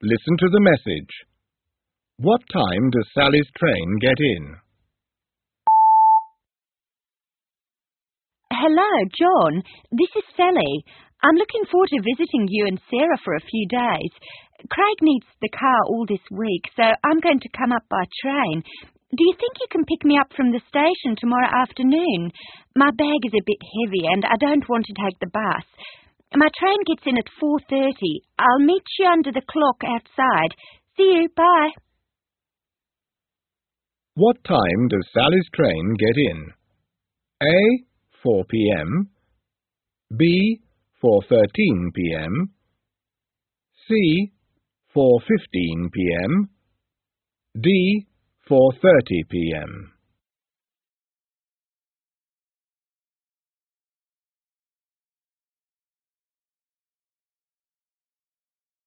Listen to the message. What time does Sally's train get in? Hello, John. This is Sally. I'm looking forward to visiting you and Sarah for a few days. Craig needs the car all this week, so I'm going to come up by train. Do you think you can pick me up from the station tomorrow afternoon? My bag is a bit heavy and I don't want to take the bus. My train gets in at 4.30. I'll meet you under the clock outside. See you. Bye. What time does Sally's train get in? A. 4 p.m. B. 4.13 p.m. C. 4.15 p.m. D. 4.30 p.m.